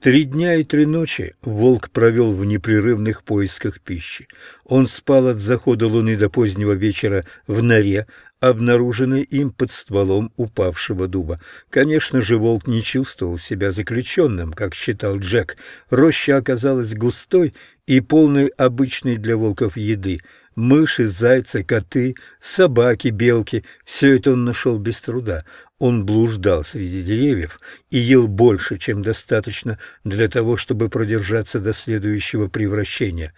Три дня и три ночи волк провел в непрерывных поисках пищи. Он спал от захода луны до позднего вечера в норе, обнаруженной им под стволом упавшего дуба. Конечно же, волк не чувствовал себя заключенным, как считал Джек. Роща оказалась густой и полной обычной для волков еды. Мыши, зайцы, коты, собаки, белки — все это он нашел без труда. Он блуждал среди деревьев и ел больше, чем достаточно для того, чтобы продержаться до следующего превращения.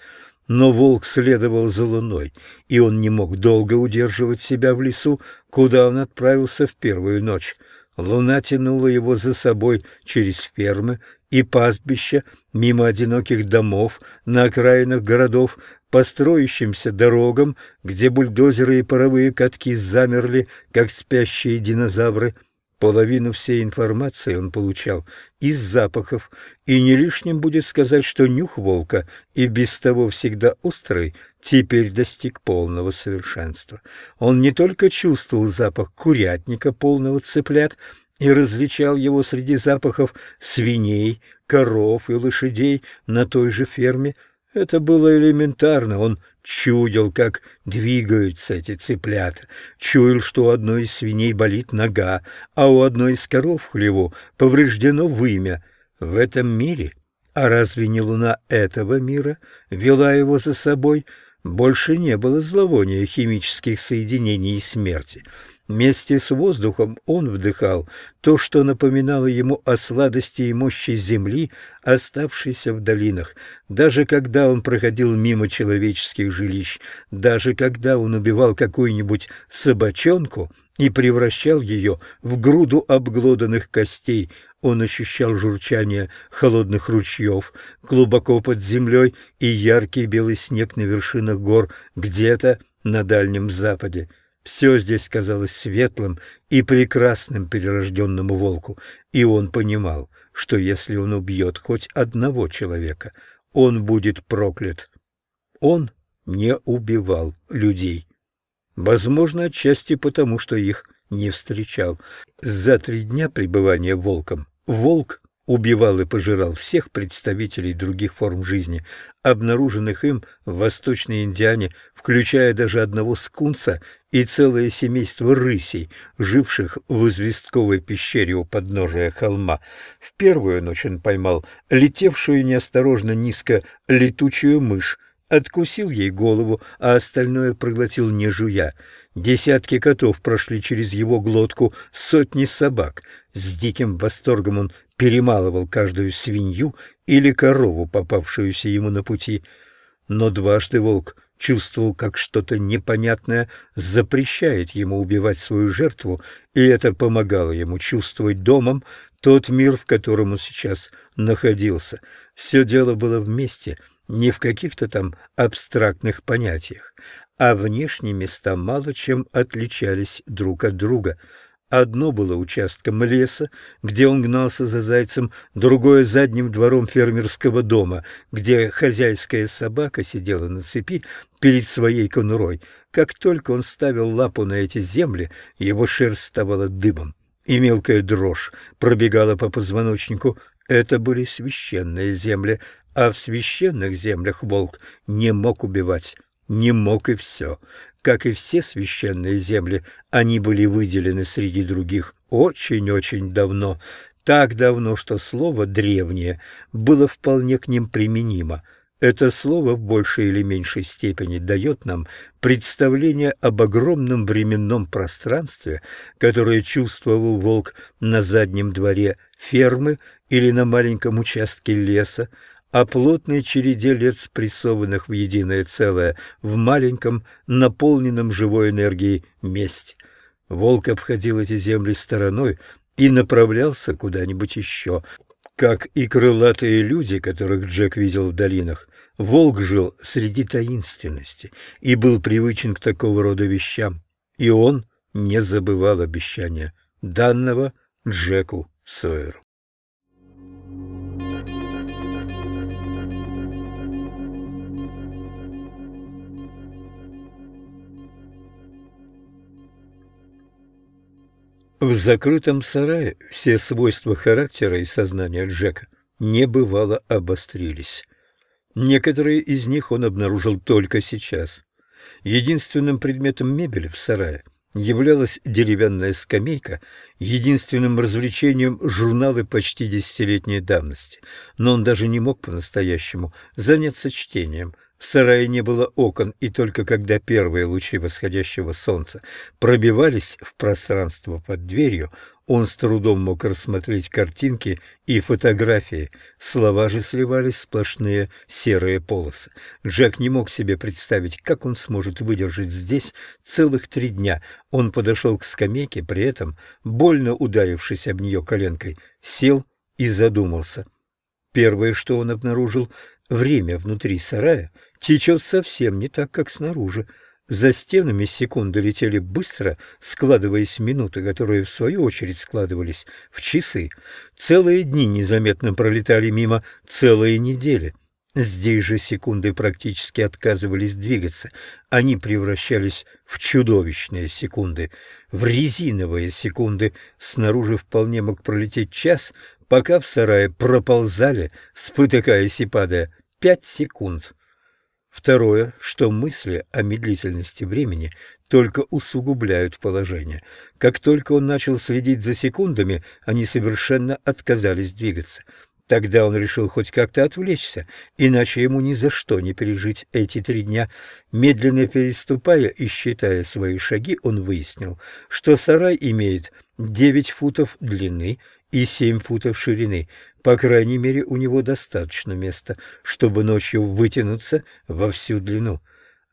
Но волк следовал за луной, и он не мог долго удерживать себя в лесу, куда он отправился в первую ночь. Луна тянула его за собой через фермы и пастбища, мимо одиноких домов на окраинах городов, по строящимся дорогам, где бульдозеры и паровые катки замерли, как спящие динозавры. Половину всей информации он получал из запахов, и не лишним будет сказать, что нюх волка, и без того всегда острый, теперь достиг полного совершенства. Он не только чувствовал запах курятника, полного цыплят, и различал его среди запахов свиней, коров и лошадей на той же ферме, это было элементарно. Он чудил, как двигаются эти цыплята, чуял, что у одной из свиней болит нога, а у одной из коров в хлеву повреждено вымя. В этом мире, а разве не луна этого мира вела его за собой, больше не было зловония химических соединений и смерти — Вместе с воздухом он вдыхал то, что напоминало ему о сладости и мощи земли, оставшейся в долинах. Даже когда он проходил мимо человеческих жилищ, даже когда он убивал какую-нибудь собачонку и превращал ее в груду обглоданных костей, он ощущал журчание холодных ручьев глубоко под землей и яркий белый снег на вершинах гор где-то на Дальнем Западе. Все здесь казалось светлым и прекрасным перерожденному волку, и он понимал, что если он убьет хоть одного человека, он будет проклят. Он не убивал людей. Возможно, отчасти потому, что их не встречал. За три дня пребывания волком волк убивал и пожирал всех представителей других форм жизни, обнаруженных им в Восточной Индиане, включая даже одного скунса и целое семейство рысей, живших в известковой пещере у подножия холма. В первую ночь он поймал летевшую неосторожно низко летучую мышь, откусил ей голову, а остальное проглотил не жуя. Десятки котов прошли через его глотку, сотни собак. С диким восторгом он перемалывал каждую свинью или корову, попавшуюся ему на пути. Но дважды волк чувствовал, как что-то непонятное запрещает ему убивать свою жертву, и это помогало ему чувствовать домом тот мир, в котором он сейчас находился. Все дело было вместе, не в каких-то там абстрактных понятиях, а внешние места мало чем отличались друг от друга — Одно было участком леса, где он гнался за зайцем, другое — задним двором фермерского дома, где хозяйская собака сидела на цепи перед своей конурой. Как только он ставил лапу на эти земли, его шерсть ставала дыбом, и мелкая дрожь пробегала по позвоночнику. Это были священные земли, а в священных землях волк не мог убивать, не мог и все. Как и все священные земли, они были выделены среди других очень-очень давно, так давно, что слово «древнее» было вполне к ним применимо. Это слово в большей или меньшей степени дает нам представление об огромном временном пространстве, которое чувствовал волк на заднем дворе фермы или на маленьком участке леса, о плотной череде лет, спрессованных в единое целое, в маленьком, наполненном живой энергией месте. Волк обходил эти земли стороной и направлялся куда-нибудь еще. Как и крылатые люди, которых Джек видел в долинах, волк жил среди таинственности и был привычен к такого рода вещам. И он не забывал обещания, данного Джеку Сойеру. В закрытом сарае все свойства характера и сознания Джека небывало обострились. Некоторые из них он обнаружил только сейчас. Единственным предметом мебели в сарае являлась деревянная скамейка, единственным развлечением журналы почти десятилетней давности, но он даже не мог по-настоящему заняться чтением. В сарае не было окон, и только когда первые лучи восходящего солнца пробивались в пространство под дверью, он с трудом мог рассмотреть картинки и фотографии. Слова же сливались в сплошные серые полосы. Джек не мог себе представить, как он сможет выдержать здесь целых три дня. Он подошел к скамейке, при этом, больно ударившись об нее коленкой, сел и задумался. Первое, что он обнаружил, время внутри сарая течет совсем не так, как снаружи. За стенами секунды летели быстро, складываясь в минуты, которые в свою очередь складывались в часы. Целые дни незаметно пролетали мимо целые недели. Здесь же секунды практически отказывались двигаться. Они превращались в чудовищные секунды, в резиновые секунды. Снаружи вполне мог пролететь час, пока в сарае проползали, спотыкаясь и падая, пять секунд. Второе, что мысли о медлительности времени только усугубляют положение. Как только он начал следить за секундами, они совершенно отказались двигаться. Тогда он решил хоть как-то отвлечься, иначе ему ни за что не пережить эти три дня. Медленно переступая и считая свои шаги, он выяснил, что сарай имеет девять футов длины и семь футов ширины. По крайней мере, у него достаточно места, чтобы ночью вытянуться во всю длину.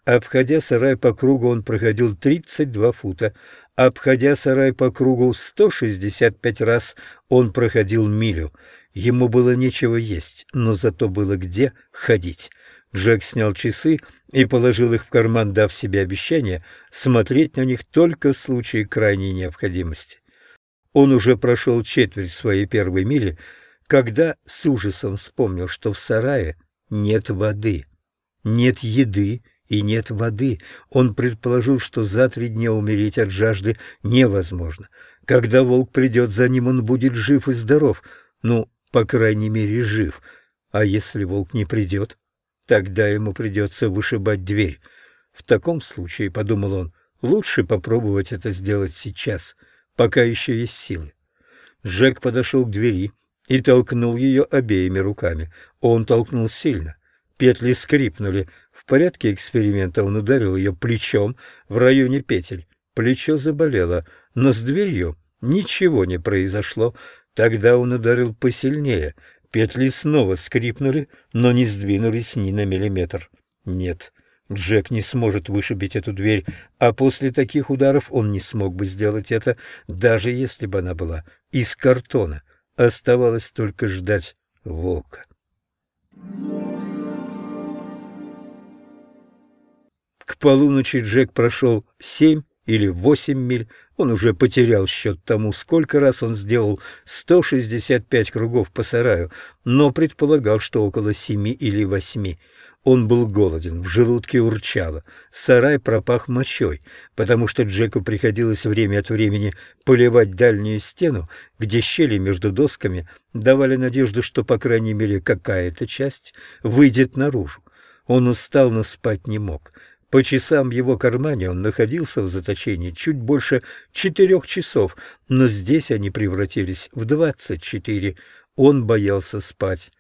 Обходя сарай по кругу, он проходил 32 фута. Обходя сарай по кругу 165 раз, он проходил милю. Ему было нечего есть, но зато было где ходить. Джек снял часы и положил их в карман, дав себе обещание смотреть на них только в случае крайней необходимости. Он уже прошел четверть своей первой мили, когда с ужасом вспомнил, что в сарае нет воды, нет еды и нет воды. Он предположил, что за три дня умереть от жажды невозможно. Когда волк придет за ним, он будет жив и здоров. Ну, по крайней мере, жив. А если волк не придет, тогда ему придется вышибать дверь. В таком случае, — подумал он, — лучше попробовать это сделать сейчас — пока еще есть силы. Джек подошел к двери и толкнул ее обеими руками. Он толкнул сильно. Петли скрипнули. В порядке эксперимента он ударил ее плечом в районе петель. Плечо заболело, но с дверью ничего не произошло. Тогда он ударил посильнее. Петли снова скрипнули, но не сдвинулись ни на миллиметр. Нет, Джек не сможет вышибить эту дверь, а после таких ударов он не смог бы сделать это, даже если бы она была из картона. Оставалось только ждать волка. К полуночи Джек прошел семь или восемь миль. Он уже потерял счет тому, сколько раз он сделал 165 кругов по сараю, но предполагал, что около семи или восьми. Он был голоден, в желудке урчало, сарай пропах мочой, потому что Джеку приходилось время от времени поливать дальнюю стену, где щели между досками давали надежду, что, по крайней мере, какая-то часть выйдет наружу. Он устал, но спать не мог. По часам в его кармане он находился в заточении чуть больше четырех часов, но здесь они превратились в двадцать четыре. Он боялся спать.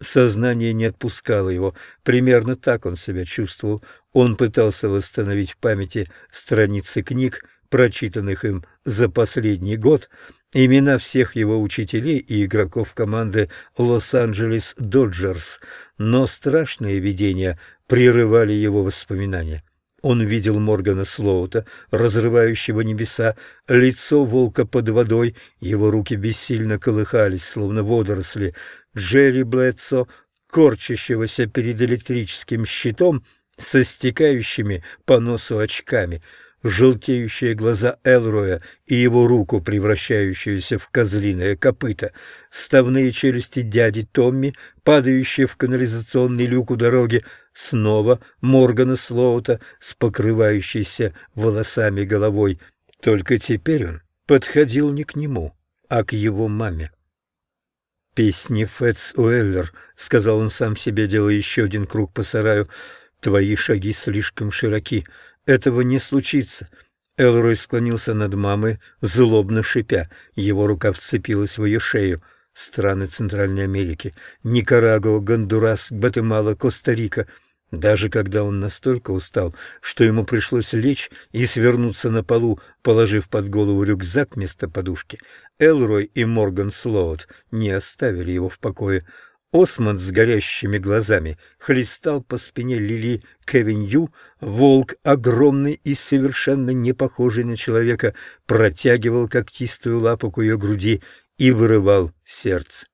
Сознание не отпускало его. Примерно так он себя чувствовал. Он пытался восстановить в памяти страницы книг, прочитанных им за последний год, имена всех его учителей и игроков команды Лос-Анджелес Доджерс, но страшные видения прерывали его воспоминания. Он видел Моргана Слоута, разрывающего небеса, лицо волка под водой, его руки бессильно колыхались, словно водоросли, Джерри Блэдсо, корчащегося перед электрическим щитом со стекающими по носу очками, желтеющие глаза Элроя и его руку, превращающуюся в козлиное копыто, ставные челюсти дяди Томми, падающие в канализационный люк у дороги, снова Моргана Слоута с покрывающейся волосами головой. Только теперь он подходил не к нему, а к его маме. «Песни Фэтс Уэллер», — сказал он сам себе, делая еще один круг по сараю. «Твои шаги слишком широки. Этого не случится». Элрой склонился над мамой, злобно шипя. Его рука вцепилась в ее шею. Страны Центральной Америки, Никарагуа, Гондурас, Гватемала, Коста-Рика — даже когда он настолько устал, что ему пришлось лечь и свернуться на полу, положив под голову рюкзак вместо подушки, Элрой и Морган Слоут не оставили его в покое. Осмонд с горящими глазами хлестал по спине Лили Кевинью, волк, огромный и совершенно не похожий на человека, протягивал когтистую лапу к ее груди и вырывал сердце.